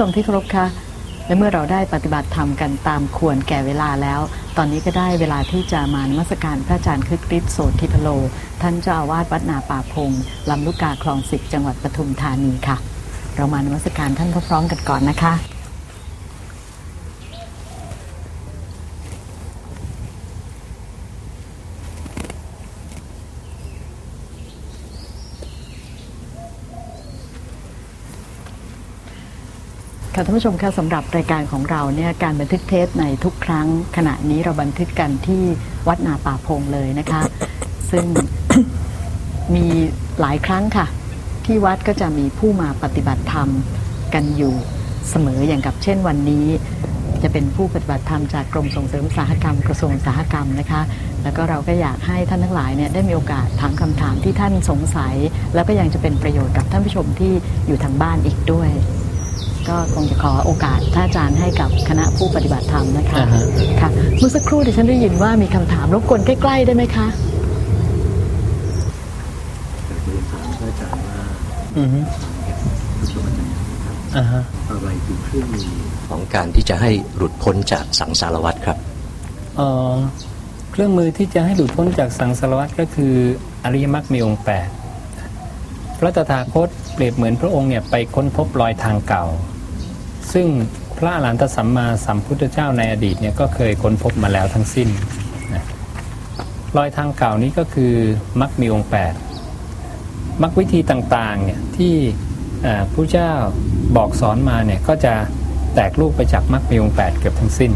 ชมที่เคารพคะและเมื่อเราได้ปฏิบัติธรรมกันตามควรแก่เวลาแล้ว ตอนนี้ก็ได้เวลาที่จะมานมัสการพระอาจารย์คึกฤทธิ์โสธิพโล ท่านเจ้าอาวาสวัดนาป่าพงลำลูกกาคลองสิบจังหวัดปทุมธานีค่ะ เรามานมัสการท่านพร้อมๆกันก่อนนะคะ ค่ะท่านผู้ชมคะสำหรับรายการของเราเนี่ยการบันทึกเทปในทุกครั้ง ขณะนี้เราบันทึกกันที่วัดนาป่าพงเลยนะคะ ซึ่ง มีหลายครั้งค่ะ ที่วัดก็จะมีผู้มาปฏิบัติธรรมกันอยู่เสมออย่างกับเช่นวันนี้ จะเป็นผู้ปฏิบัติธรรมจากกรมส่งเสริมอุตสาหกรรมกระทรวงอุตสาหกรรมนะคะ แล้วก็เราก็อยากให้ท่านทั้งหลายเนี่ยได้มีโอกาสถามคำถามที่ท่านสงสัย แล้วก็ยังจะเป็นประโยชน์กับท่านผู้ชมที่อยู่ทางบ้านอีกด้วย ก็คงจะขอโอกาสท่านอาจารย์ให้กับคณะผู้ปฏิบัติธรรมนะคะ อ่าฮะ ค่ะ เมื่อสักครู่ดิฉันได้ยินว่ามีคำถามรบกวนใกล้ ๆ ได้ไหมคะ อยากจะเรียนถามพระอาจารย์ว่าอือฮึพุทธวจนะนะครับอ่าฮะ อะไรคือเครื่องมือของการที่จะให้หลุดพ้นจากสังสารวัฏครับ เอ่อเครื่องมือที่จะให้หลุดพ้นจากสังสารวัฏก็คืออริยมรรคมีองค์แปดพระตถาคตเปรียบเหมือนพระองค์เนี่ยไปค้นพบรอยทางเก่า ซึ่งพระอรหันตสัมมาสัมพุทธเจ้าในอดีตเนี่ยก็เคยค้นพบมาแล้วทั้งสิ้นนะรอยทางเก่านี้ก็คือมรรคมีองค์แปดมรรควิธีต่างๆเนี่ยที่อ่าพระเจ้าบอกสอนมาเนี่ยก็จะแตกลูกไปจากมรรคมีองค์แปดเกือบทั้งสิ้น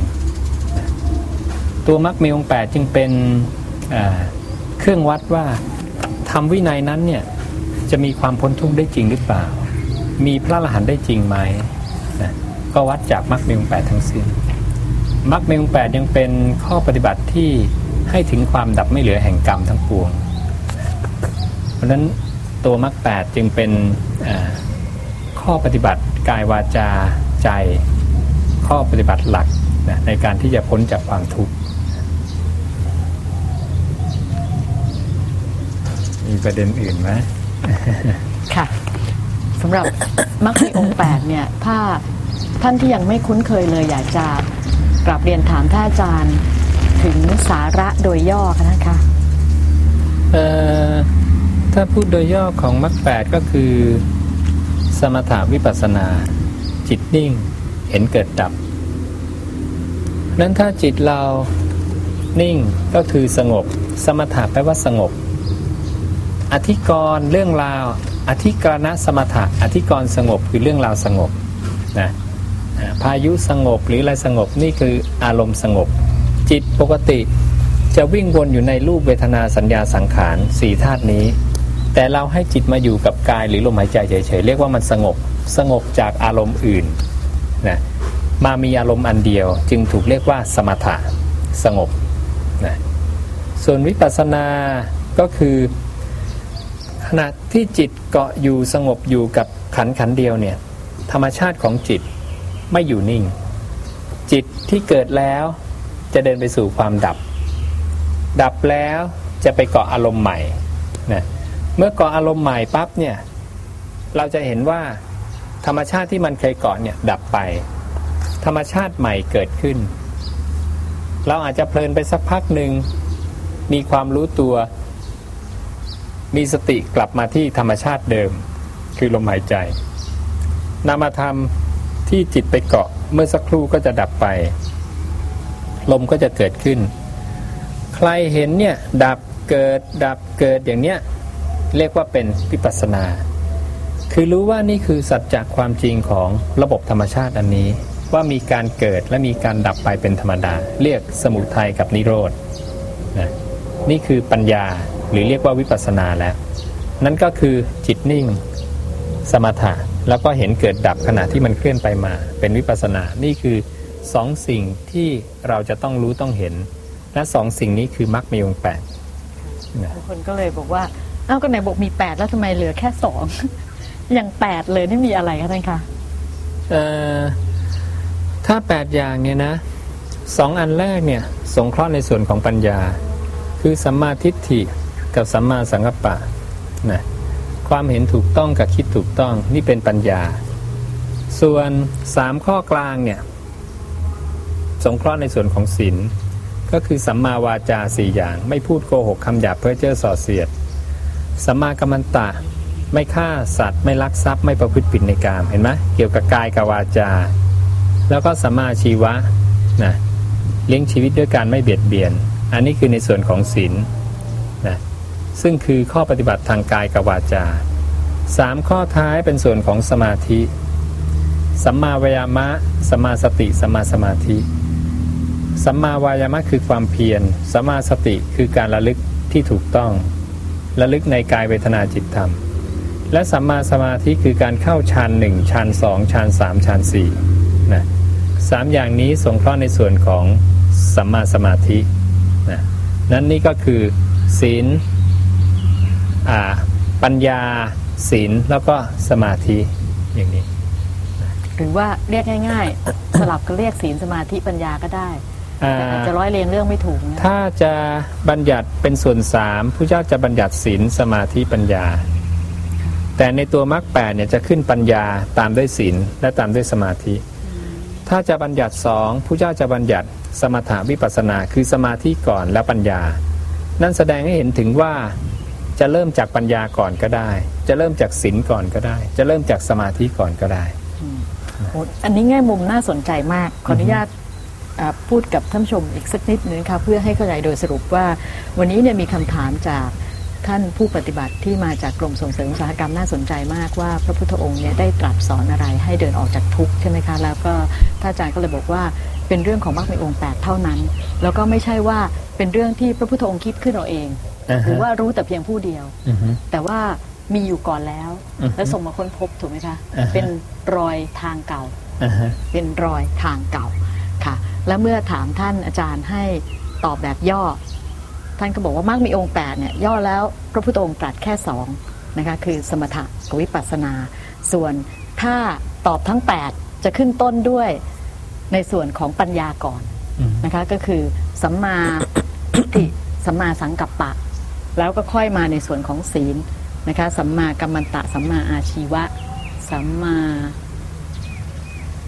ตัวมรรคมีองค์แปดจึงเป็นเครื่องวัดว่าทำวินัยนั้นเนี่ยจะมีความพ้นทุกข์ได้จริงหรือเปล่า มีพระอรหันต์ได้จริงไหม ก็วัดจากมรรคมีองแปดทั้งสิ้นมรรคมีองแปดยังเป็นข้อปฏิบัติที่ให้ถึงความดับไม่เหลือแห่งกรรมทั้งปวง เพราะฉะนั้นตัวมรรคแปดจึงเป็นข้อปฏิบัติกายวาจาใจ ข้อปฏิบัติหลักนะในการที่จะพ้นจากความทุกข์มีประเด็นอื่นไหมค่ะสำหรับมรรคมีองค์แปดเนี่ย ถ้า ท่านที่ยังไม่คุ้นเคยเลยอยากจะกลับเรียนถามท่านอาจารย์ถึงสาระโดยย่อคะนะคะเอ่อถ้าพูดโดยย่อของมรรคแปดก็คือ สมถาวิปัสนา จิตนิ่งเห็นเกิดดับนั้นถ้าจิตเรานิ่งก็คือสงบ สมถะแปลว่าสงบ อธิกรณ์เรื่องราว อธิกรณสมถะอธิกรณ์สงบคือเรื่องราวสงบนะ พายุสงบหรืออะไรสงบนี่คืออารมณ์สงบ จิตปกติจะวิ่งวนอยู่ในรูปเวทนาสัญญาสังขารสี่ธาตุนี้ แต่เราให้จิตมาอยู่กับกายหรือลมหายใจเฉยๆเรียกว่ามันสงบสงบจากอารมณ์อื่นนะมามีอารมณ์อันเดียวจึงถูกเรียกว่าสมถะสงบนะส่วนวิปัสสนาก็คือขณะที่จิตเกาะอยู่สงบอยู่กับขันขันเดียวเนี่ยธรรมชาติของจิต ไม่อยู่นิ่ง จิตที่เกิดแล้วจะเดินไปสู่ความดับ ดับแล้วจะไปเกาะอารมณ์ใหม่นะเมื่อเกาะอารมณ์ใหม่ปั๊บเนี่ยเราจะเห็นว่าธรรมชาติที่มันเคยเกาะเนี่ยดับไป ธรรมชาติใหม่เกิดขึ้น เราอาจจะเพลินไปสักพักหนึ่งมีความรู้ตัว มีสติกลับมาที่ธรรมชาติเดิม คือลมหายใจนามธรรม ที่จิตไปเกาะเมื่อสักครู่ก็จะดับไป ลมก็จะเกิดขึ้น ใครเห็นเนี่ยดับเกิดดับเกิดอย่างเนี้ยเรียกว่าเป็นวิปัสสนา คือรู้ว่านี่คือสัจจะความจริงของระบบธรรมชาติอันนี้ ว่ามีการเกิดและมีการดับไปเป็นธรรมดา เรียกสมุทัยกับนิโรธนะนี่คือปัญญาหรือเรียกว่าวิปัสสนาแล้ว นั่นก็คือจิตนิ่ง สมถะ แล้วก็เห็นเกิดดับขณะที่มันเคลื่อนไปมา เป็นวิปัสสนา นี่คือสองสิ่งที่เราจะต้องรู้ต้องเห็น และสองสิ่งนี้คือมรรคมีองค์แปดนะบางคนก็เลยบอกว่าเอ้าก็ไหนบอกมีแปดแล้วทำไมเหลือแค่สองอย่างแปดเลยนี่มีอะไรคะท่านคะเอ่อถ้าแปดอย่างเนี่ยนะสองอันแรกเนี่ยสงเคราะห์ในส่วนของปัญญา คือสัมมาทิฏฐิกับสัมมาสังกัปปะนะ ความเห็นถูกต้องกับคิดถูกต้องนี่เป็นปัญญา ส่วนสามข้อกลางเนี่ยสงเคราะห์ในส่วนของศีลก็คือสัมมาวาจาสี่อย่าง ไม่พูดโกหกคำหยาบเพ้อเจ้อส่อเสียดสัมมากัมมันตะไม่ฆ่าสัตว์ ไม่ลักทรัพย์ไม่ประพฤติผิดในกามเห็นไหมเกี่ยวกับกายกับวาจา แล้วก็สัมมาชีวะนะเลี้ยงชีวิตด้วยการไม่เบียดเบียน อันนี้คือในส่วนของศีลนะ ซึ่งคือข้อปฏิบัติทางกายกับวาจาสามข้อท้ายเป็นส่วนของสมาธิ สัมมาวายามะ สัมมาสติ สัมมาสมาธิ สัมมาวายามะคือความเพียร สัมมาสติคือการระลึกที่ถูกต้อง ระลึกในกายเวทนาจิตธรรม และสัมมาสมาธิคือการเข้าฌานหนึ่งฌานสองฌานสามฌานสี่นะสามอย่างนี้สงเคราะห์ในส่วนของสัมมาสมาธินะนั้นนี่ก็คือศีล ปัญญาศีลแล้วก็สมาธิอย่างนี้ หรือว่าเรียกง่าย ๆ สลับกันเรียกศีลสมาธิปัญญาก็ได้อ่าแต่อาจจะร้อยเรียงเรื่องไม่ถูกนะถ้าจะบัญญัติเป็นส่วนสามผู้เจ้าจะบัญญัติศีลสมาธิปัญญา แต่ในตัวมรรคแปดเนี่ยจะขึ้นปัญญาตามด้วยศีลและตามด้วยสมาธิ ถ้าจะบัญญัติสองผู้เจ้าจะบัญญัติสมถาวิปัสสนาคือสมาธิก่อนและปัญญา นั่นแสดงให้เห็นถึงว่า จะเริ่มจากปัญญาก่อนก็ได้ จะเริ่มจากศีลก่อนก็ได้ จะเริ่มจากสมาธิก่อนก็ได้โอ้อันนี้แง่มุมน่าสนใจมาก ขออนุญาตอ่าพูดกับท่านผู้ชมอีกสักนิดนึงค่ะเพื่อให้เข้าใจโดยสรุปว่าวันนี้เนี่ยมีคำถามจากท่านผู้ปฏิบัติที่มาจากกรมส่งเสริมอุตสาหกรรมน่าสนใจมากว่า พระพุทธองค์เนี่ยได้ตรัสสอนอะไรให้เดินออกจากทุกข์ใช่ไหมคะแล้วก็ท่านอาจารย์ก็เลยบอกว่า เป็นเรื่องของมรรคในองค์แปดเท่านั้น แล้วก็ไม่ใช่ว่าเป็นเรื่องที่พระพุทธองค์คิดขึ้นเอาเองอ่าฮะหรือว่ารู้แต่เพียงผู้เดียวอือฮึแต่ว่ามีอยู่ก่อนแล้วอือฮึและส่งมาค้นพบถูกไหมคะอ่าฮะเป็นรอยทางเก่าอ่าฮะเป็นรอยทางเก่าค่ะ และเมื่อถามท่านอาจารย์ให้ตอบแบบย่อ ท่านก็บอกว่ามากมีองค์แปดเนี่ยย่อแล้วพระพุทธองค์ตรัสแค่สองนะคะคือสมถะกับวิปัสสนา ส่วนถ้าตอบทั้ง 8 จะขึ้นต้นด้วย ในส่วนของปัญญาก่อนอืมนะคะก็คือสัมมาทิฏฐิสัมมาสังกัปปะ แล้วก็ค่อยมาในส่วนของศีลนะคะสัมมากัมมันตะสัมมาอาชีวะสัมมา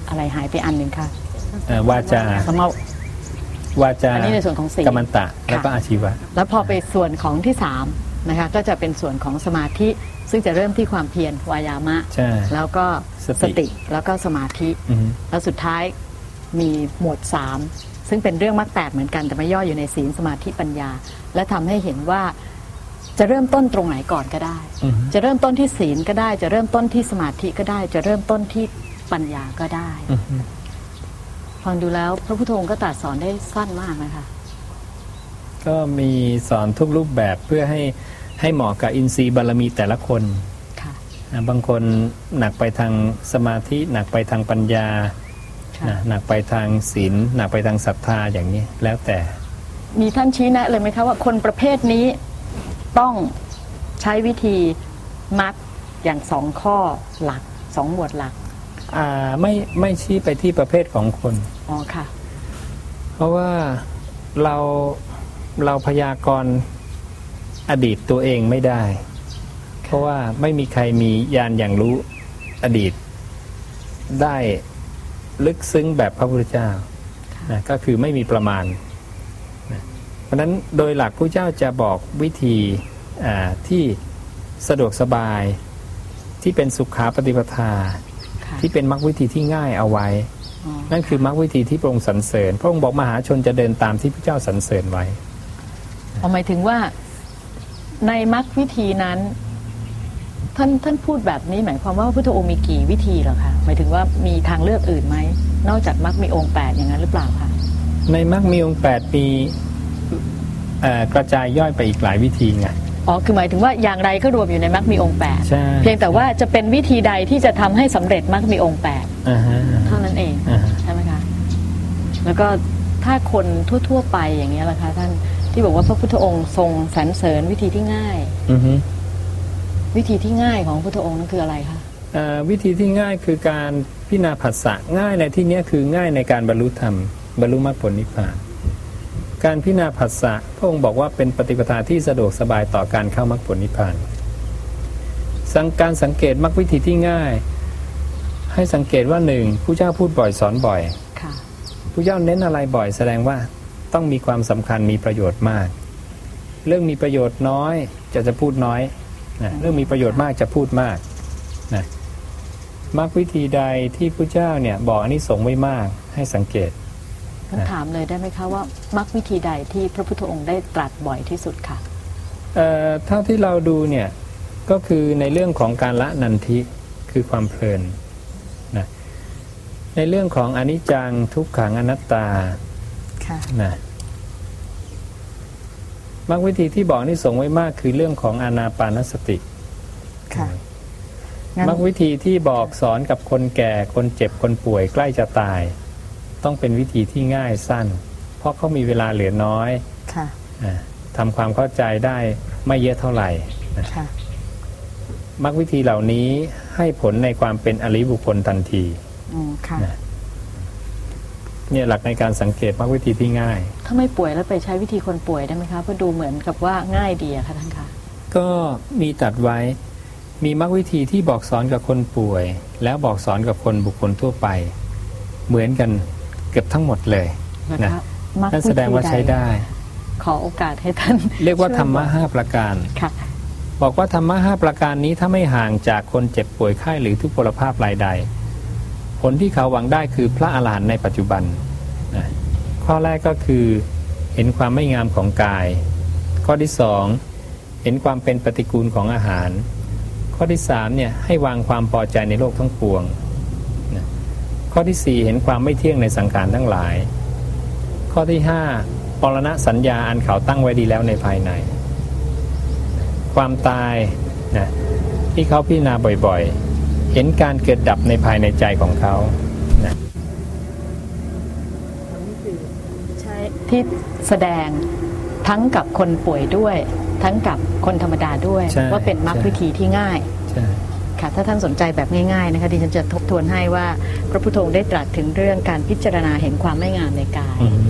อะไรหายไปอันหนึ่งค่ะเอ่อวาจาสัมมาวาจาอันนี้ในส่วนของศีลกัมมันตะแล้วก็ค่ะอาชีวะ แล้วพอไปส่วนของที่สามนะคะก็จะเป็นส่วนของสมาธิซึ่งจะเริ่มที่ความเพียรวายามะใช่แล้วก็สติสติแล้วก็สมาธิอือฮึแล้วสุดท้าย มีหมวดสามซึ่งเป็นเรื่องมรรคแปดเหมือนกันแต่ไม่ย่ออยู่ในศีลสมาธิปัญญา และทำให้เห็นว่าจะเริ่มต้นตรงไหนก่อนก็ได้อือฮึจะเริ่มต้นที่ศีลก็ได้ จะเริ่มต้นที่สมาธิก็ได้ จะเริ่มต้นที่ปัญญาก็ได้อือฮึฟังดูแล้ว พระพุทธองค์ก็ตรัสสอนได้สั้นมากนะคะก็มีสอนทุกรูปแบบเพื่อให้ให้เหมาะกับอินทรีย์บารมีแต่ละคนค่ะนะบางคนหนักไปทางสมาธิหนักไปทางปัญญาค่ะ นะหนักไปทางศีลหนักไปทางศรัทธาอย่างนี้แล้วแต่ มีท่านชี้แนะเลยไหมคะว่าคนประเภทนี้ต้องใช้วิธีมัดอย่างสองข้อหลักสองหมวดหลักอ่าไม่ไม่ชี้ไปที่ประเภทของคนอ๋อค่ะ เพราะว่าเราเราพยากรณ์อดีตตัวเองไม่ได้ เพราะว่าไม่มีใครมียานอย่างรู้อดีตได้ ลึกซึ้งแบบพระพุทธเจ้านะก็คือไม่มีประมาณนะเพราะฉะนั้นโดยหลักพระเจ้าจะบอกวิธีอ่าที่สะดวกสบายที่เป็นสุขาปฏิปทาค่ะที่เป็นมรรควิธีที่ง่ายเอาไว้อ๋อนั่นคือมรรควิธีที่พระองค์สรรเสริญ พระองค์บอกมหาชนจะเดินตามที่พระเจ้าสรรเสริญไว้เอาหมายถึงว่าในมรรควิธีนั้น ท่านท่านพูดแบบนี้หมายความว่าพระพุทธองค์มีกี่วิธีเหรอคะหมายถึงว่ามีทางเลือกอื่นไหมนอกจากมรรคมีองค์แปดอย่างนั้นหรือเปล่าคะในมรรคมีองค์แปดมีเอ่อกระจายย่อยไปอีกหลายวิธีไงอ๋อคือหมายถึงว่าอย่างไรก็รวมอยู่ในมรรคมีองค์แปดใช่เพียงแต่ว่าจะเป็นวิธีใดที่จะทำให้สำเร็จมรรคมีองค์แปดอ่าฮะเท่านั้นเองอ่าฮะใช่ไหมคะแล้วก็ถ้าคนทั่ว ๆ ไปอย่างนี้ยล่ะคะท่านที่บอกว่าพระพุทธองค์ทรงสรรเสริญวิธีที่ง่ายอือฮึ วิธีที่ง่ายของพระพุทธองค์นั่นคืออะไรคะเอ่อวิธีที่ง่ายคือการพิจารณาผัสสะง่ายในที่เนี้ยคือง่ายในการบรรลุธรรมบรรลุมรรคผลนิพพาน การพิจารณาผัสสะพระองค์บอกว่าเป็นปฏิปทาที่สะดวกสบายต่อการเข้ามรรคผลนิพพานสังการสังเกตมรรควิธีที่ง่าย ให้สังเกตว่าหนึ่งผู้เจ้าพูดบ่อยสอนบ่อยค่ะผู้เจ้าเน้นอะไรบ่อยแสดงว่าต้องมีความสำคัญมีประโยชน์มาก เรื่องมีประโยชน์น้อยจะจะพูดน้อย นะเรื่องมีประโยชน์มากจะพูดมากนะมรรควิธีใดที่ผู้เจ้าเนี่ยบอกอันนี้สงส์ไว้มากให้สังเกตผมถามเลยได้ไหมคะว่ามรรควิธีใดที่พระพุทธองค์ได้ตรัสบ่อยที่สุดค่ะเอ่อเท่าที่เราดูเนี่ยก็คือในเรื่องของการละนันทิคือความเพลินนะในเรื่องของอนิจจังทุกขังอนัตตาค่ะนะ มรรควิธีที่บอกนี่สงส์ไว้มากคือเรื่องของอานาปานสติค่ะงั้นมรรควิธีที่บอกสอนกับคนแก่คนเจ็บคนป่วยใกล้จะตาย ต้องเป็นวิธีที่ง่ายสั้น เพราะเขามีเวลาเหลือน้อยค่ะอ่าทำความเข้าใจได้ไม่เยอะเท่าไหร่ค่ะมรรควิธีเหล่านี้ให้ผลในความเป็นอริบุคคลทันทีอืมค่ะนะ เนี่ยหลักในการสังเกตมรรควิธีที่ง่าย ถ้าไม่ป่วยแล้วไปใช้วิธีคนป่วยได้ไหมคะเพราะดูเหมือนกับว่าง่ายดีอะค่ะท่านคะก็มีตัดไว้มีมรรควิธีที่บอกสอนกับคนป่วย แล้วบอกสอนกับคนบุคคลทั่วไป เหมือนกันเกือบทั้งหมดเลยนะนะคะมรรคนั่นแสดงว่าใช้ได้ ขอโอกาสให้ท่าน เรียกว่าช่ธรรมะบอกห้าประการค่ะบอกว่าธรรมะห้าประการนี้ถ้าไม่ห่างจากคนเจ็บป่วยไข้หรือทุกพลภาพรายใด ผลที่เขาหวังได้คือพระอาหารหันต์ในปัจจุบันนะข้อแรกก็คือเห็นความไม่งามของกาย ข้อที่สองเห็นความเป็นปฏิกูลของอาหาร ข้อที่สามเนี่ยให้วางความพอใจในโลกทั้งปวงนะข้อที่สี่เห็นความไม่เที่ยงในสังขารทั้งหลาย ข้อที่ห้าปรณะสัญญาอันเขาตั้งไว้ดีแล้วในภายใน ความตายนะที่เขาพิจารณาบ่อยๆ เห็นการเกิดดับในภายในใจของเขานะใช่ที่แสดงทั้งกับคนป่วยด้วย ทั้งกับคนธรรมดาด้วยใช่ว่าเป็นมรรคใช่วิธีที่ง่ายใช่ค่ะถ้าท่านสนใจแบบง่ายๆนะคะดิฉันจะทบทวนให้ว่าพระพุทธองค์ได้ตรัสถึงเรื่องการพิจารณาเห็นความไม่งามในกายอืม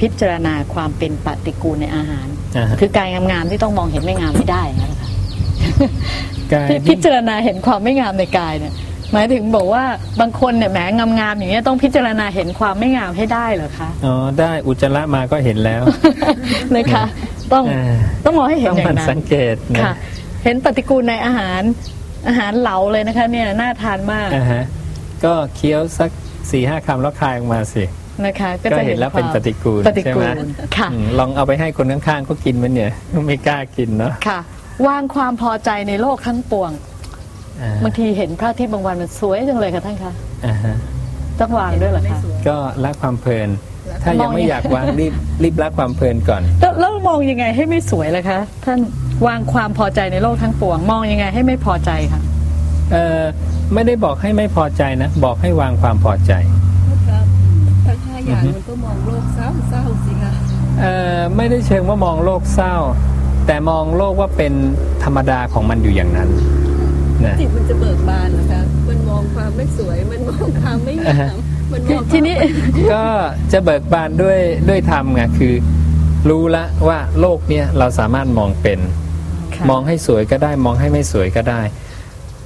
พิจารณาความเป็นปฏิกูลในอาหารอ่าฮะคือกายงามๆที่ต้องมองเห็นไม่งามไม่ได้นะคะกาย ที่พิที่จารณาเห็นความไม่งามในกายเนี่ย หมายถึงบอกว่าบางคนเนี่ยแหมงามๆอย่างเงี้ยต้องพิจารณาเห็นความไม่งามให้ได้เหรอคะอ๋อได้อุจจาระมาก็เห็นแล้วนะคะต้องอ่าต้องมองให้เห็นต้องอย่ามันงนั้สันงเกตนะค่ะเห็นปฏิกูลในอาหารอาหารเหลาเลยนะคะ เนี่ยน่าทานมากอ่าฮะก็เคี้ยวสักสี่ห้าคำแล้วคายออกมาสินะคะก็ก็จะเห็เห็นนแล้วเป็นความปฏิกูลปฏิใช่กูไหมลค่ะอืมลองเอาไปให้คนข้างๆก็กินมันเนี่ยไม่กล้ากินเนาะค่ะ วางความพอใจในโลกทั้งปวงอ่าบางทีเห็นพระอาทิตย์บางวันมันสวยจังเลยค่ะท่านคะอ่าฮะต้องวางด้วยเหรอคะ ก็ละความเพลิน ถ้ายังไม่มองอยากวางรีบรีบละความเพลินก่อน แล้วแล้วมองยังไงให้ไม่สวยล่ะคะ ท่านวางความพอใจในโลกทั้งปวง มองยังไงให้ไม่พอใจคะเอ่อไม่ได้บอกให้ไม่พอใจนะ บอกให้วางความพอใจ ครับทั้งห้าอย่างอือฮึมันก็มองโลกเศร้าเศร้าสิคะ เอ่อไม่ได้เชิงว่ามองโลกเศร้า แต่มองโลกว่าเป็นธรรมดาของมันอยู่อย่างนั้นนะจิตมันจะเบิกบานเหรอคะมันมองความไม่สวย มันมองความไม่งามมันมองทีนี้ก็จะเบิกบานด้วยด้วยธรรมไงคือ รู้ละว่าโลกเนี้ยเราสามารถมองเป็นค่ะมองให้สวยก็ได้ มองให้ไม่สวยก็ได้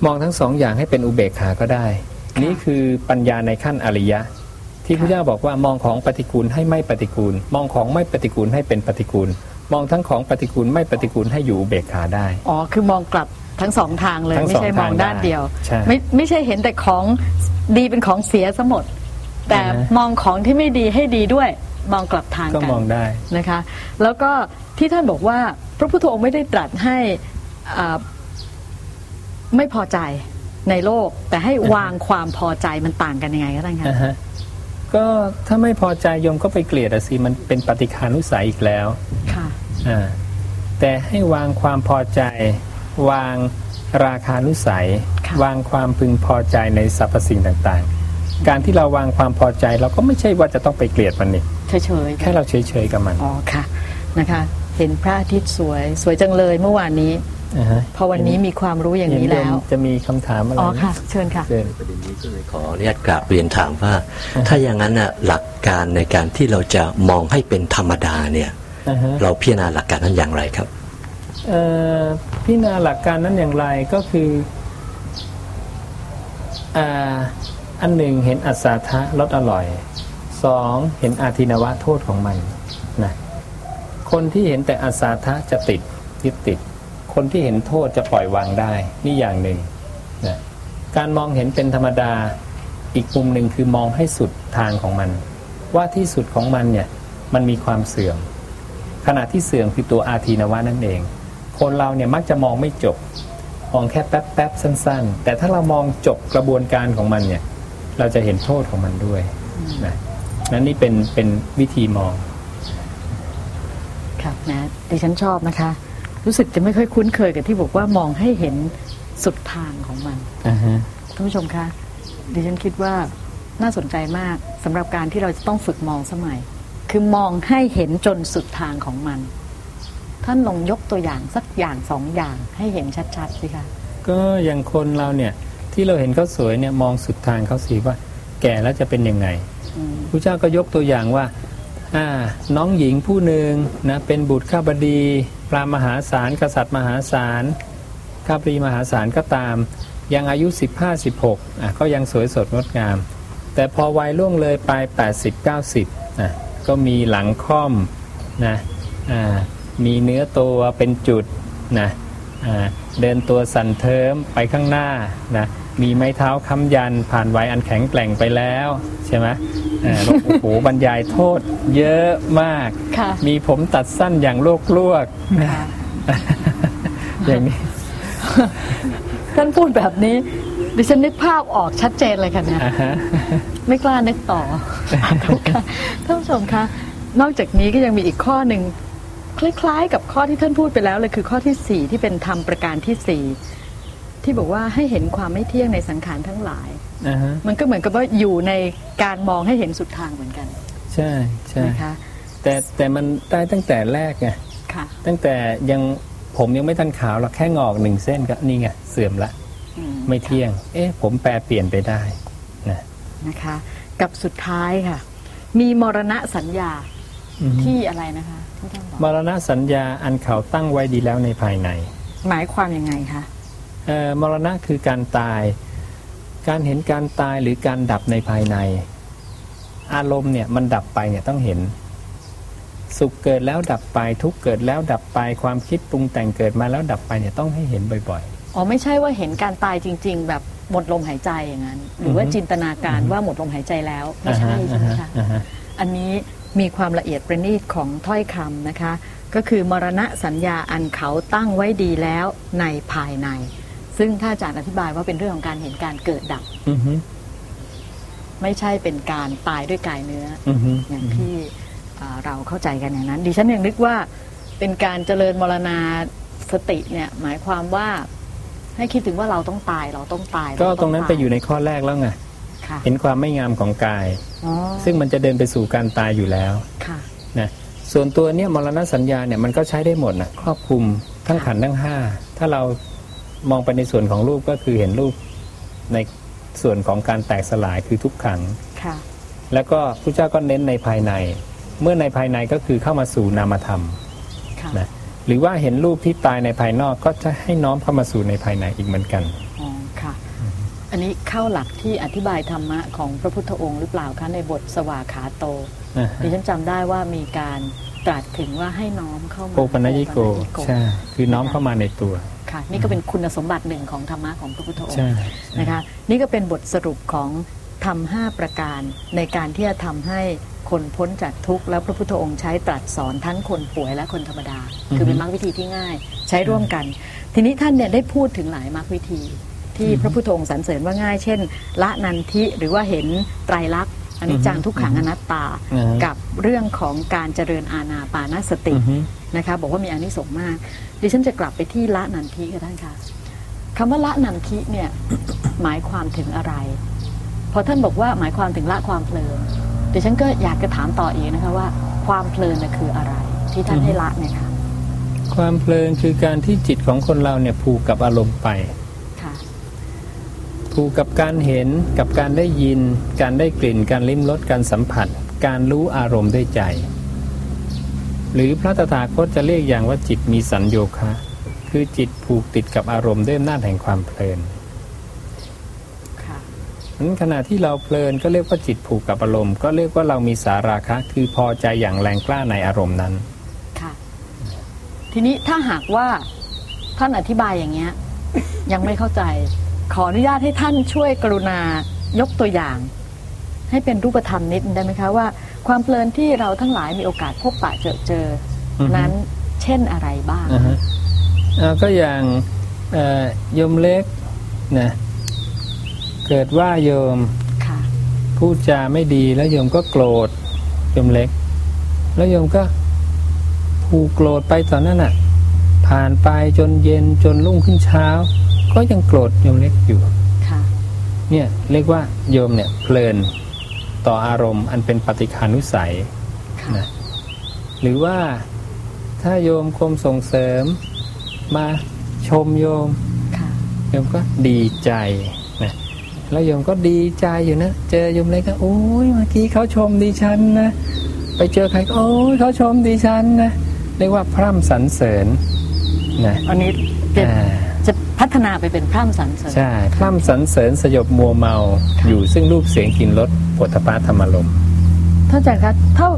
มองทั้งสองอย่างให้เป็นอุเบกขาก็ได้ นี่คือปัญญาในขั้นอริยะ ที่พระเจ้าบอกว่ามองของปฏิกูลให้ไม่ปฏิกูล มองของไม่ปฏิกูลให้เป็นปฏิกูล มองทั้งของปฏิกูลไม่ปฏิกูลให้อยู่อุเบกขาได้ อ๋อ คือมองกลับทั้งสองทางเลยทั้งไม่สองใช่มองทางด้านเดียวได้ใช่ ไม่ไม่ใช่เห็นแต่ของดีเป็นของเสียซะหมด แต่อ่าฮะมองของที่ไม่ดีให้ดีด้วยมองกลับทางก็กัน มองได้ นะคะแล้วก็ที่ท่านบอกว่าพระพุทธองค์ไม่ได้ตรัสให้อ่าไม่พอใจในโลก แต่ให้วางความพอใจมันต่างกันยังไงก็ท่านคะอ่าฮะก็ถ้าไม่พอใจโยมก็ไปเกลียดอะสิมันเป็นปฏิคานุสัยอีกแล้ว ค่ะอ่า แต่ให้วางความพอใจ วางราคานุสัยค่ะวางความพึงพอใจในสรรพสิ่งต่างๆ การที่เราวางความพอใจเราก็ไม่ใช่ว่าจะต้องไปเกลียดมันนี่เฉยๆแค่เราเฉยๆกับมันอ๋อค่ะนะคะเห็นพระอาทิตย์สวยสวยจังเลยเมื่อวานนี้อ่าฮะพอวันนี้มีความรู้อย่างนี้แล้วเห็โยมจะมีคำถามอะไรอ๋อไหมค่ะ เชิญค่ะเชิญประเด็นนี้ก็เลยขออนุญาตกราบเรียนถามว่า ถ้าอย่างนั้นน่ะหลักการในการที่เราจะมองให้เป็นธรรมดาเนี่ยอ่าฮะ เราพิจารณาหลักการนั้นอย่างไรครับเอ่อพิจารณาหลักการนั้นอย่างไรก็คืออ่าอันหนึ่งเห็นอัศทะรสอร่อยสองเห็นอาทินวะโทษของมันนะคนที่เห็นแต่อัศทะจะติดยึดติด คนที่เห็นโทษจะปล่อยวางได้นี่อย่างหนึ่งนะการมองเห็นเป็นธรรมดาอีกมุมหนึ่งคือมองให้สุดทางของมัน ว่าที่สุดของมันเนี่ยมันมีความเสื่อม ขณะที่เสื่อมคือตัวอาทีนวะนั่นเอง คนเราเนี่ยมักจะมองไม่จบ มองแค่แป๊บแป๊บๆสั้น ๆ แต่ถ้าเรามองจบกระบวนการของมันเนี่ย เราจะเห็นโทษของมันด้วยนะนั่นนี่เป็นเป็นวิธีมอง ครับนะดิฉันชอบนะคะ รู้สึกจะไม่ค่อยคุ้นเคยกับที่บอกว่ามองให้เห็นสุดทางของมันอ่าฮะท่านผู้ชมคะดิฉันคิดว่าน่าสนใจมากสำหรับการที่เราจะต้องฝึกมองสมัย คือมองให้เห็นจนสุดทางของมัน ท่านลองยกตัวอย่างสักอย่างสองอย่างให้เห็นชัดๆสิคะก็อย่างคนเราเนี่ยที่เราเห็นเขาสวยเนี่ยมองสุดทางเขาสิว่า แก่แล้วจะเป็นยังไงอืมพระเจ้าก็ยกตัวอย่างว่าอ่าน้องหญิงผู้หนึ่งนะเป็นบุตรข้าบดีพราหมณ์มหาศาลกษัตริย์มหาศาลข้าพรีมหาศาลก็ตาม ยังอายุ 15 16อะก็ยังสวยสดงดงาม แต่พอวัยล่วงเลยไป 80 90นะ ก็มีหลังค่อมนะอ่ามีเนื้อตัวเป็นจุดนะอ่าเดินตัวสั่นเทิมไปข้างหน้านะมีไม้เท้าค้ำยันผ่านวัยอันแข็งแกร่งไปแล้วใช่ไหมอ่าแล้วโอ้โหบรรยายโทษเยอะมากค่ะมีผมตัดสั้นอย่างโลกลวกๆนะค่ะอย่างนี้ท่านพูดแบบนี้ ดิฉันนึกภาพออกชัดเจนเลยค่ะเนี่ยอ่าฮะ ไม่กล้านึกต่อทุกค่ะท่านผู้ชมคะนอกจากนี้ก็ยังมีอีกข้อหนึ่งคล้ายๆ กับข้อที่ท่านพูดไปแล้วเลยคือข้อที่สี่ที่เป็นธรรมประการที่สี่ที่บอกว่าให้เห็นความไม่เที่ยงในสังขารทั้งหลาย อ่าฮะ มันก็เหมือนกับว่าอยู่ในการมองให้เห็นสุดทางเหมือนกันใช่ใช่นะคะแต่แต่มันได้ตั้งแต่แรกไง ค่ะ ตั้งแต่ยังผมยังไม่ทันขาวหรอกแค่งอกหนึ่งเส้นก็นี่ไงเสื่อมละอื ไม่เที่ยง เอ๊ะ ผมแปลเปลี่ยนไปได้นะนะคะ กับสุดท้ายค่ะ มีมรณะสัญญาอือฮึที่อะไรนะคะที่ท่านบอกมรณะสัญญาอันเขาตั้งไว้ดีแล้วในภายใน หมายความยังไงคะเอ่อมรณะคือการตาย การเห็นการตายหรือการดับในภายใน อารมณ์เนี่ยมันดับไปเนี่ยต้องเห็น สุขเกิดแล้วดับไปทุกข์เกิดแล้วดับไปความคิดปรุงแต่งเกิดมาแล้วดับไปเนี่ยต้องให้เห็นบ่อย อ๋อไม่ใช่ว่าเห็นการตายจริง ๆ แบบหมดลมหายใจอย่างนั้น หรือว่าอือฮึจินตนาการว่าหมดลมหายใจแล้วๆไม่ใช่ใช่ไหมอ่าฮคะอ่าฮะอันนี้มีความละเอียดประณีตของถ้อยคำนะคะ ก็คือมรณะสัญญาอันเขาตั้งไว้ดีแล้วในภายใน ซึ่งถ้าอาจารย์อธิบายว่าเป็นเรื่องของการเห็นการเกิดดับอือฮึไม่ใช่เป็นการตายด้วยกายเนื้ออือฮึอย่างที่อ่าเราเข้าใจกันอย่างนั้น ดิฉันยังนึกว่าเป็นการเจริญมรณาสติเนี่ย หมายความว่า ให้คิดถึงว่าเราต้องตายเราต้องตายก็เาตรงนั้นไปอยู่ในข้อแรกแล้วไงค่ะเห็นความไม่งามของกายอ๋อซึ่งมันจะเดินไปสู่การตายอยู่แล้วค่ะนะส่วนตัวเนี่ยมรณะสัญญาเนี่ยมันก็ใช้ได้หมดนะครอบคลุมทั้งขันธ์ทั้งห้าถ้าเรามองไปในส่วนของรูปก็คือเห็นรูปในส่วนของการแตกสลายคือทุกขังค่ะแล้วก็พระเจ้าก็เน้นในภายใน เมื่อในภายในก็คือเข้ามาสู่นามธรรมค่ะนะ หรือว่าเห็นรูปที่ตายในภายนอกก็จะให้น้อมเข้ามาสู่ในภายในอีกเหมือนกันอ๋อค่ะ อันนี้เข้าหลักที่อธิบายธรรมะของพระพุทธองค์หรือเปล่าคะในบทสวากขาโตนะฮะดิฉันจำได้ว่ามีการตรัสถึงว่าให้น้อมเข้ามาโอปัญญิโกโอปัญญิโกใช่คือน้อมเข้ามาในตัวค่ะ นี่ก็เป็นคุณสมบัติหนึ่งของธรรมะของพระพุทธองค์ใช่นะคะ นี่ก็เป็นบทสรุปของ ธรรมห้าประการในการที่จะทำให้คนพ้นจากทุกข์แล้วพระพุทธองค์ใช้ตรัสสอนทั้งคนป่วยและคนธรรมดา คือเป็นมรรควิธีที่ง่าย ใช้ร่วมกัน ทีนี้ท่านเนี่ยได้พูดถึงหลายมรรควิธี ที่พระพุทธองค์สรรเสริญว่าง่าย เช่น ละนันทิหรือว่าเห็นไตรลักษณ์อนิจจังทุกขังอนัตตาอือฮึกับเรื่องของการเจริญอาณาปานสติอือฮึนะคะบอกว่ามีอานิสงส์มาก ดิฉันจะกลับไปที่ละนันทิค่ะท่านคะคำว่าละนันทิเนี่ยหมายความถึงอะไรพ อท่านบอกว่าหมายความถึงละความเพลินดิฉันก็อยากจะถามต่ออีกนะคะว่า ความเพลินน่ะคืออะไร ที่ท่านให้ละเนี่ยค่ะความเพลินคือการที่จิตของคนเราเนี่ยผูกกับอารมณ์ไปค่ะผูกกับการเห็นกับการได้ยิน การได้กลิ่น การลิ้มรสการสัมผัส การรู้อารมณ์ด้วยใจ หรือพระตถาคตจะเรียกอย่างว่าจิตมีสัญโยคะ คือจิตผูกติดกับอารมณ์ด้วยอำนาจแห่งความเพลินค่ะ นั้นขณะที่เราเพลินก็เรียกว่าจิตผูกกับอารมณ์ ก็เรียกว่าเรามีสาราคะ คือพอใจอย่างแรงกล้าในอารมณ์นั้น ค่ะ ทีนี้ถ้าหากว่าท่านอธิบายอย่างเงี้ย ยังไม่เข้าใจ ขออนุญาตให้ท่านช่วยกรุณายกตัวอย่าง ให้เป็นรูปธรรมนิดได้ไหมคะว่า ความเพลินที่เราทั้งหลายมีโอกาสพบปะเจอเจออือฮึนั้นเช่นอะไรบ้างอ่าฮะอ่าก็อย่างเอ่อโยมเล็กนะ เกิดว่าโยมค่ะพูดจาไม่ดีแล้วโยมก็โกรธโยมเล็ก แล้วโยมก็ผูกโกรธไปตอนนั้นน่ะ ผ่านไปจนเย็นจนรุ่งขึ้นเช้า ก็ยังโกรธโยมเล็กอยู่ค่ะเนี่ยเรียกว่าโยมเนี่ยเพลินต่ออารมณ์อันเป็นปฏิคานุสัยค่ะนะหรือว่าถ้าโยมคมส่งเสริมมาชมโยมค่ะโยมก็ดีใจนะ แล้วโยมก็ดีใจอยู่นะเจอโยมเล็กก็โอ้ยเมื่อกี้เขาชมดิฉันนะไปเจอใครก็โอ้ยเขาชมดิฉันนะเรียกว่าพร่ำสรรเสริญนะอันนี้เป็นอ่าจะพัฒนาไปเป็นพร่ำสรรเสริญใช่พร่ำสรรเสริญสยบมัวเมาค่ะอยู่ซึ่งรูปเสียงกลิ่นรสปฐพาธรรมลมณ์ท่านอาจารย์คะถ้า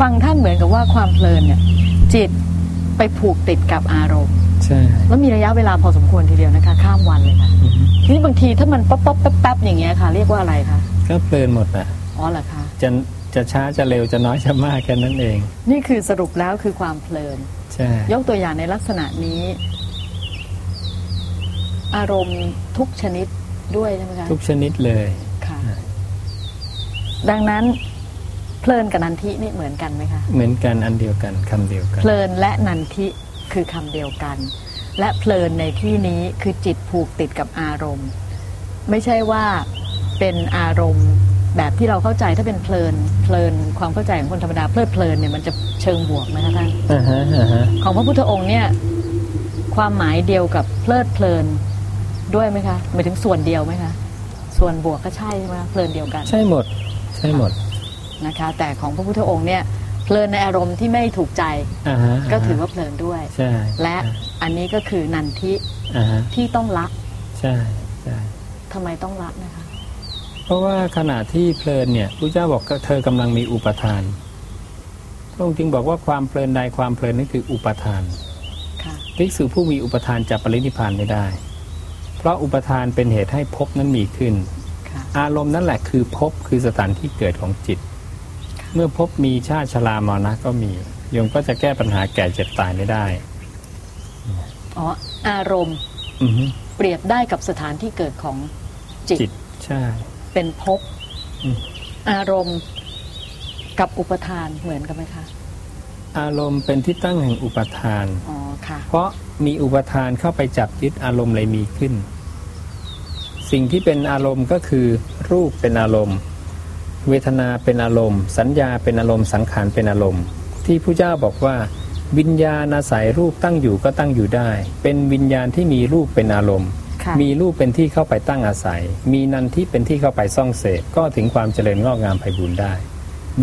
ฟังท่านเหมือนกับว่าความเพลินเนี่ยจิตไปผูกติดกับอารมณ์ ใช่ แล้วมีระยะเวลาพอสมควรทีเดียวนะคะ ข้ามวันเลยค่ะอือฮึ ทีนี้บางทีถ้ามันป๊อปป๊อปแป๊บแป๊บอย่างเงี้ยค่ะ เรียกว่าอะไรคะก็เพลินหมดนะอ๋อเหรอคะจะจะช้าจะเร็วจะน้อยจะมากแค่นั้นเอง นี่คือสรุปแล้วคือความเพลินใช่ยกตัวอย่างในลักษณะนี้ อารมณ์ทุกชนิดด้วยใช่ไหมคะทุกชนิดเลยค่ะดังนั้นเพลินกับนันทินี่เหมือนกันไหมคะ เหมือนกันอันเดียวกันคำเดียวกัน เพลินและนันทิคือคำเดียวกัน และเพลินในที่นี้คือจิตผูกติดกับอารมณ์ ไม่ใช่ว่าเป็นอารมณ์แบบที่เราเข้าใจถ้าเป็นเพลินเพลินความเข้าใจของคนธรรมดาเพลิดเพลินเนี่ยมันจะเชิงบวกไหมคะท่านอ่าฮะอ่าฮะของพระพุทธองค์เนี่ยความหมายเดียวกับเพลิดเพลินด้วยไหมคะหมายถึงส่วนเดียวไหมคะส่วนบวกก็ใช่ใช่ไหมคะเพลินเดียวกัน ใช่หมด ใช่หมดนะคะ แต่ของพระพุทธองค์เนี่ย เพลินในอารมณ์ที่ไม่ถูกใจอ่าฮะก็ถือว่าเพลินด้วยใช่และอันนี้ก็คือนันทิอ่าฮะที่ต้องละใช่ใช่ทำไมต้องละนะคะ เพราะว่าขณะที่เพลินเนี่ยพระเจ้าบอกเธอกำลังมีอุปทานพระองค์จึงบอกว่าความเพลินใดความเพลินนั่นคืออุปทานค่ะภิกษุผู้มีอุปทานจะปรินิพพานไม่ได้ เพราะอุปทานเป็นเหตุให้ภพนั้นมีขึ้นค่ะอารมณ์นั่นแหละคือภพคือสถานที่เกิดของจิต เมื่อภพมีชาติชรามรณะก็มีโยมก็จะแก้ปัญหาแก่เจ็บตายไม่ได้อ๋ออารมณ์อือฮึเปรียบได้กับสถานที่เกิดของจิตจิตใช่ เป็นภพอืม อารมณ์กับอุปทานเหมือนกันไหมคะอารมณ์เป็นที่ตั้งแห่งอุปทาน อ๋อค่ะเพราะมีอุปทานเข้าไปจับยึดอารมณ์เลยมีขึ้น สิ่งที่เป็นอารมณ์ก็คือ รูปเป็นอารมณ์ เวทนาเป็นอารมณ์ สัญญาเป็นอารมณ์สังขารเป็นอารมณ์ ที่ผู้เจ้าบอกว่า วิญญาณอาศัยรูปตั้งอยู่ก็ตั้งอยู่ได้ เป็นวิญญาณที่มีรูปเป็นอารมณ์ค่ะมีรูปเป็นที่เข้าไปตั้งอาศัย มีนันที่เป็นที่เข้าไปซ่องเสพก็ถึงความเจริญงอกงามไพบูรณ์ได้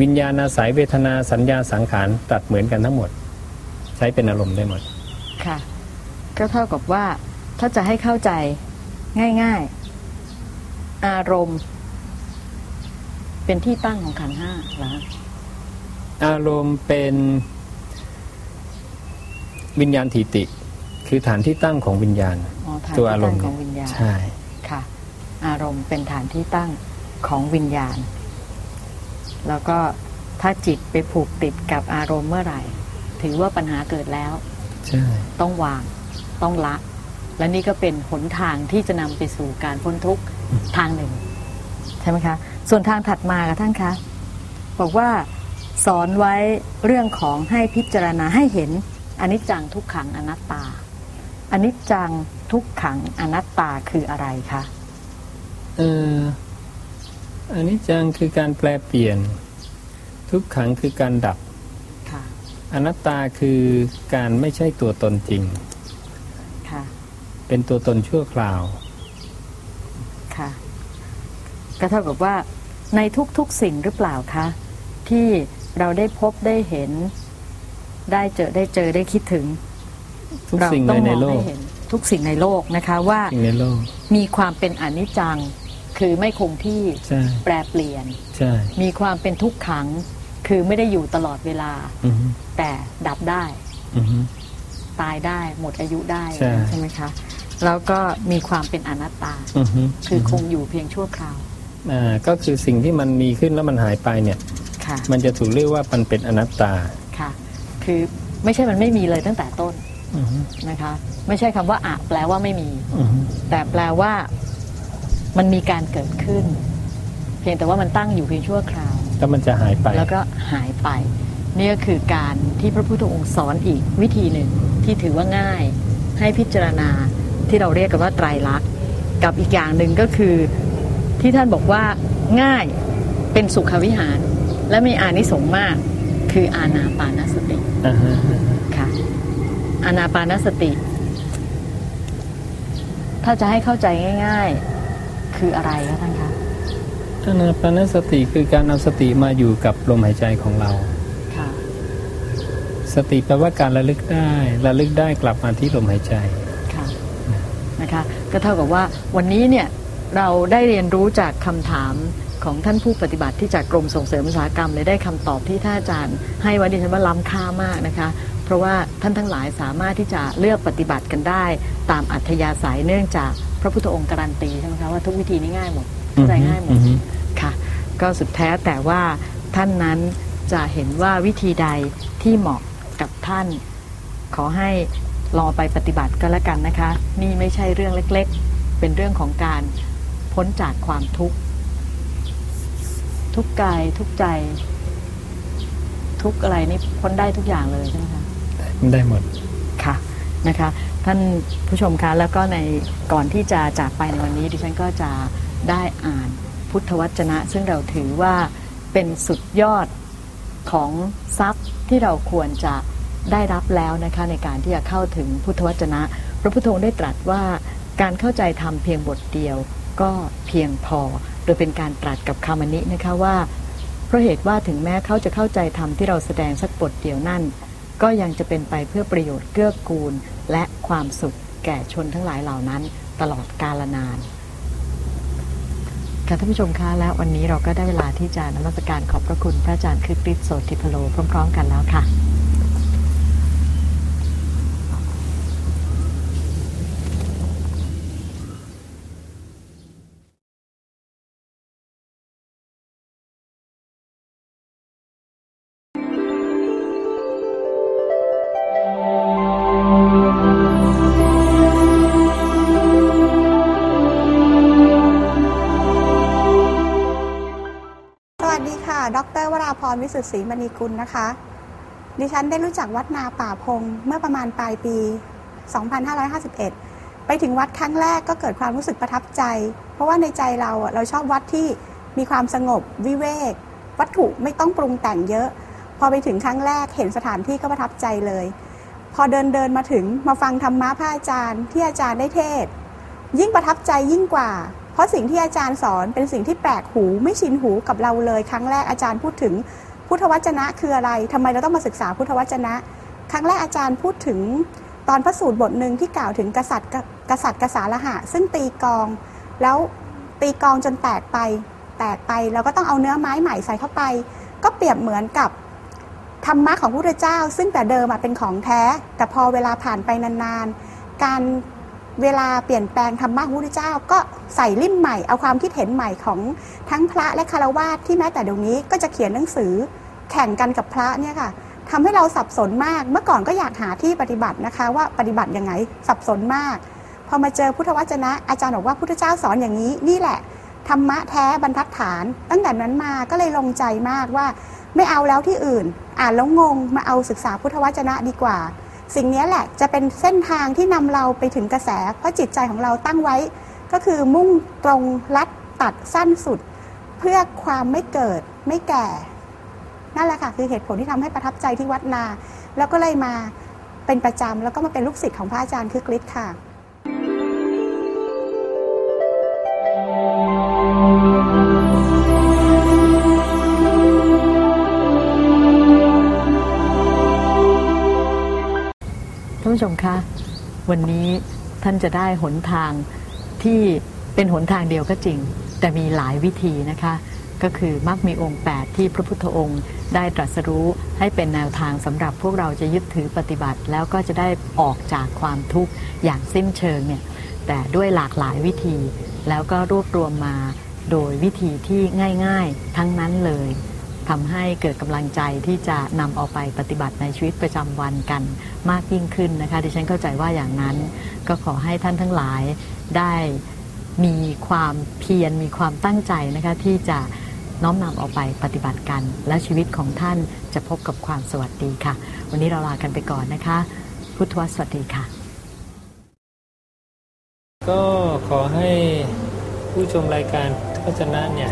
วิญญาณอาศัยเวทนาสัญญาสังขารตัดเหมือนกันทั้งหมด ใช้เป็นอารมณ์ได้หมดค่ะ ก็เท่ากับว่าถ้าจะให้เข้าใจง่าย ๆ อารมณ์ เป็นที่ตั้งของขันธ์ห้าเหรอคะอารมณ์เป็นวิญญาณทิติ คือฐานที่ตั้งของวิญญาณอ๋อฐานตัวที่อารตั้มงณ์ของวิญญาณใช่ค่ะ อารมณ์เป็นฐานที่ตั้งของวิญญาณ แล้วก็ถ้าจิตไปผูกติดกับอารมณ์เมื่อไหร่ ถือว่าปัญหาเกิดแล้วใช่ต้องวางต้องละ และนี่ก็เป็นหนทางที่จะนำไปสู่การพ้นทุกข์ทางหนึ่ง ใช่ไหมคะ ส่วนทางถัดมาค่ะท่านคะบอกว่าสอนไว้เรื่องของให้พิจารณาให้เห็นอนิจจังทุกขังอนัตตาอนิจจังทุกขังอนัตตาคืออะไรคะเอออันนี้จังคือการแปลเปลี่ยน ทุกขังคือการดับค่ะอนัตตาคือการไม่ใช่ตัวตนจริงค่ะเป็นตัวตนชั่วคราวค่ะ ก็เท่ากับว่าในทุกๆสิ่งหรือเปล่าคะ ที่เราได้พบได้เห็น ได้เจอได้เจอได้คิดถึง ทุกเราสิ่งต้เลองยมในองโลให้กเห็นทุกสิ่งในโลกนะคะว่าสิ่งในโลกมีความเป็นอนิจจัง คือไม่คงที่ใช่แปรเปลี่ยนใช่มีความเป็นทุกขัง คือไม่ได้อยู่ตลอดเวลาอือฮึแต่ดับได้อือฮึตายได้หมดอายุได้ใช่ใช่ไหมคะ แล้วก็มีความเป็นอนัตตาอือฮึคือคงอยู่เพียงชั่วคราวอ่า ก็คือสิ่งที่มันมีขึ้นแล้วมันหายไปเนี่ยค่ะมันจะถูกเรียกว่ามันเป็นอนัตตาค่ะ คือไม่ใช่มันไม่มีเลยตั้งแต่ต้นอือฮึนะคะ ไม่ใช่คำว่าอะแปลว่าไม่มีอือฮึแต่แปลว่ามันมีการเกิดขึ้น เพียงแต่ว่ามันตั้งอยู่เพียงชั่วคราว แล้วมันจะหายไป แล้วก็หายไป นี่ก็คือการที่พระพุทธองค์สอนอีกวิธีหนึ่งที่ถือว่าง่าย ให้พิจารณาที่เราเรียกกันว่าไตรลักษณ์ กับอีกอย่างหนึ่งก็คือ ที่ท่านบอกว่าง่ายเป็นสุขวิหาร และมีอานิสงส์มาก คืออานาปานสติอ่าฮะค่ะอานาปานสติ ถ้าจะให้เข้าใจง่าย ๆ คืออะไรคะท่านคะอานาปานสติคือการเอาสติมาอยู่กับลมหายใจของเราค่ะสติแปลว่าการระลึกได้ระลึกได้กลับมาที่ลมหายใจค่ะนะคะ ก็เท่ากับว่าวันนี้เนี่ย เราได้เรียนรู้จากคำถามของท่านผู้ปฏิบัติที่จากกรมส่งเสริมอุตสาหกรรมเลยได้คำตอบที่ท่านอาจารย์ ให้ไว้ดิฉันว่าล้ำค่ามากนะคะ เพราะว่าท่านทั้งหลายสามารถที่จะเลือกปฏิบัติกันได้ ตามอัธยาศัยเนื่องจากพระพุทธองค์การันตีใช่ไหมคะว่าทุกวิธีนี้ง่ายหมดเข้าใจง่ายหมดค่ะ ก็สุดแท้แต่ว่าท่านนั้นจะเห็นว่าวิธีใดที่เหมาะกับท่าน ขอให้ลองไปปฏิบัติก็แล้วกันนะคะ นี่ไม่ใช่เรื่องเล็ก ๆ เป็นเรื่องของการ พ้นจากความทุกข์ ทุกข์กายทุกข์ใจ ทุกข์อะไรนี่พ้นได้ทุกอย่างเลยใช่ไหมคะได้หมดค่ะนะคะ ท่านผู้ชมคะแล้วก็ในก่อนที่จะจากไปในวันนี้ ดิฉันก็จะได้อ่านพุทธวจนะ ซึ่งเราถือว่าเป็นสุดยอดของทรัพย์ที่เราควรจะได้รับแล้วนะคะในการที่จะเข้าถึงพุทธวจนะ พระพุทธองค์ได้ตรัสว่าการเข้าใจธรรมเพียงบทเดียว ก็เพียงพอ โดยเป็นการตรัสกับคำนี้นะคะว่าเพราะเหตุว่าถึงแม้เขาจะเข้าใจธรรมที่เราแสดงสักบทเดียวนั่น ก็ยังจะเป็นไปเพื่อประโยชน์เกื้อกูล และความสุขแก่ชนทั้งหลายเหล่านั้น ตลอดกาลนานค่ะท่านผู้ชมคะและวันนี้เราก็ได้เวลาที่จะนมัสการขอบพระคุณพระอาจารย์คริสติสโสติพโลพร้อม ๆ กันแล้วค่ะ วิสุทธิ์ศรีมณีกุลนะคะ ดิฉันได้รู้จักวัดนาป่าพงเมื่อประมาณปลายปี 2551 ไปถึงวัดครั้งแรกก็เกิดความรู้สึกประทับใจ เพราะว่าในใจเราเราชอบวัดที่มีความสงบวิเวก วัตถุไม่ต้องปรุงแต่งเยอะ พอไปถึงครั้งแรกเห็นสถานที่ก็ประทับใจเลย พอเดินเดินมาถึงมาฟังธรรมะพระอาจารย์ ที่อาจารย์ได้เทศ ยิ่งประทับใจยิ่งกว่าเพราะสิ่งที่อาจารย์สอนเป็นสิ่งที่แปลกหูไม่ชินหูกับเราเลย ครั้งแรกอาจารย์พูดถึง พุทธวจนะคืออะไรทำไมเราต้องมาศึกษาพุทธวจนะ ครั้งแรกอาจารย์พูดถึงตอนพระสูตรบทหนึ่งที่กล่าวถึงกษัตริย์กษัตริย์กษาละหะ ซึ่งตีกอง แล้วตีกองจนแตกไป แตกไปแล้วก็ต้องเอาเนื้อไม้ใหม่ใส่เข้าไป ก็เปรียบเหมือนกับธรรมะของพระพุทธเจ้า ซึ่งแต่เดิมเป็นของแท้ แต่พอเวลาผ่านไปนานๆ การ เวลาเปลี่ยนแปลงธรรมะของพระพุทธเจ้า ก็ใส่ลิ่มใหม่เอาความคิดเห็นใหม่ของทั้งพระและคารวาสที่แม้แต่เดี๋ยวนี้ก็จะเขียนหนังสือแข่งกันกับพระเนี่ยค่ะทำให้เราสับสนมาก เมื่อก่อนก็อยากหาที่ปฏิบัตินะคะ ว่าปฏิบัติยังไงสับสนมาก พอมาเจอพุทธวจนะ อาจารย์บอกว่าพุทธเจ้าสอนอย่างนี้นี่แหละธรรมะแท้บรรทัดฐาน ตั้งแต่นั้นมาก็เลยลงใจมากว่า ไม่เอาแล้วที่อื่น อ่านแล้วงงมาเอาศึกษาพุทธวจนะดีกว่า สิ่งนี้แหละจะเป็นเส้นทางที่นำเราไปถึงกระแส เพราะจิตใจของเราตั้งไว้ ก็คือมุ่งตรงลัดตัดสั้นสุด เพื่อความไม่เกิดไม่แก่ นั่นแหละค่ะคือเหตุผลที่ทำให้ประทับใจที่วัดนา แล้วก็เลยมาเป็นประจำแล้วก็มาเป็นลูกศิษย์ของพระอาจารย์คือกฤษค่ะ ผู้ชมคะ วันนี้ท่านจะได้หนทางที่เป็นหนทางเดียวก็จริง แต่มีหลายวิธีนะคะ ก็คือมักมีองค์ 8 ที่พระพุทธองค์ได้ตรัสรู้ให้เป็นแนวทางสำหรับพวกเราจะยึดถือปฏิบัติ แล้วก็จะได้ออกจากความทุกข์อย่างสิ้นเชิงเนี่ยแต่ด้วยหลากหลายวิธีแล้วก็รวบรวมมาโดยวิธีที่ง่าย ๆ ทั้งนั้นเลย ทำให้เกิดกำลังใจที่จะนำเอาไปปฏิบัติในชีวิตประจำวันกันมากยิ่งขึ้นนะคะดิฉันเข้าใจว่าอย่างนั้น ก็ขอให้ท่านทั้งหลายได้มีความเพียรมีความตั้งใจนะคะที่จะน้อมนำเอาไปปฏิบัติกัน และชีวิตของท่านจะพบกับความสวัสดีค่ะ วันนี้เราลากันไปก่อนนะคะ พุทธวสวัสดีค่ะ ก็ขอให้ผู้ชมรายการพัฒนะเนี่ย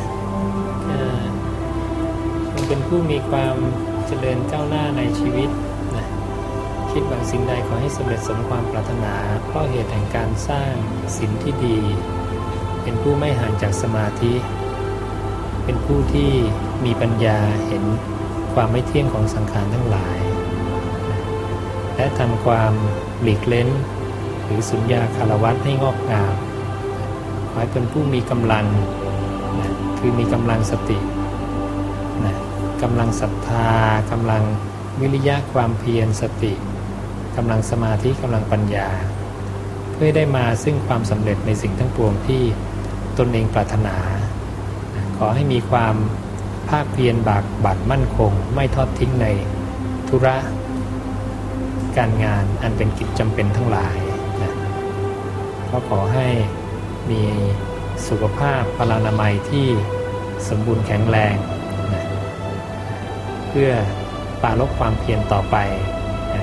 เป็นผู้มีความเจริญก้าวหน้าในชีวิตนะคิดหวังสิ่งใดขอให้สำเร็จสมความปรารถนา เพราะเหตุแห่งการสร้างศีลที่ดี เป็นผู้ไม่ห่างจากสมาธิ เป็นผู้ที่มีปัญญาเห็นความไม่เที่ยงของสังขารทั้งหลาย และทำความหลีกเล้น หรือสุญญาคารวัตให้งอกงามขอให้เป็นผู้มีกำลัง คือมีกำลังสติ กำลังศรัทธากำลังวิริยะความเพียรสติกำลังสมาธิกำลังปัญญา เพื่อได้มาซึ่งความสำเร็จในสิ่งทั้งปวงที่ตนเองปรารถนา ขอให้มีความภาคเพียรบากบั่นมั่นคง ไม่ทอดทิ้งในธุระการงานอันเป็นกิจจำเป็นทั้งหลายนะก็ขอให้มีสุขภาพพลานามัยที่สมบูรณ์แข็งแรง พื่อปราลบความเพียรต่อไป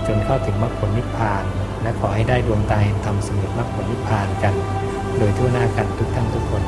จนเข้าถึงมรรคผลนิพพาน และขอให้ได้ดวงตาเห็นธรรมสำเร็จมรรคผลนิพพานกัน โดยทั่วหน้ากันทุกท่านทุกคน